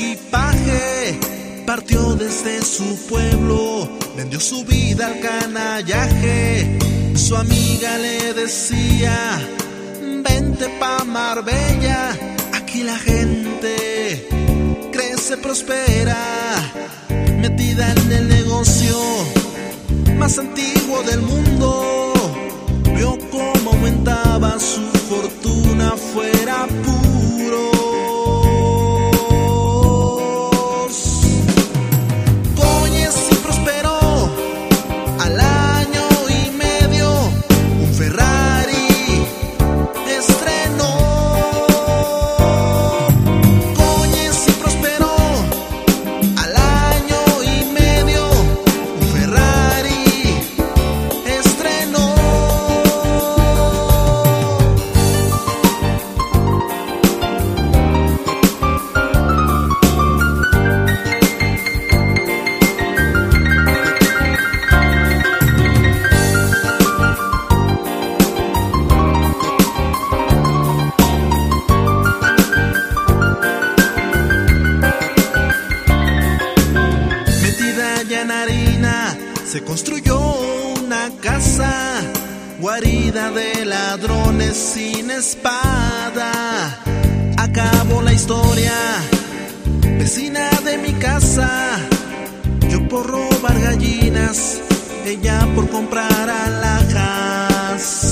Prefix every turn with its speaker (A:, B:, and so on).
A: equipaje, partió desde su pueblo, vendió su vida al canallaje. Su amiga le decía, vente pa' Marbella, aquí la gente crece, prospera, metida en el negocio más antiguo del mundo. Vio cómo aumentaba su fortuna fuera puro. Se construyó una casa, guarida de ladrones sin espada. Acabó la historia, vecina de mi casa, yo por robar gallinas, ella por comprar alhajas.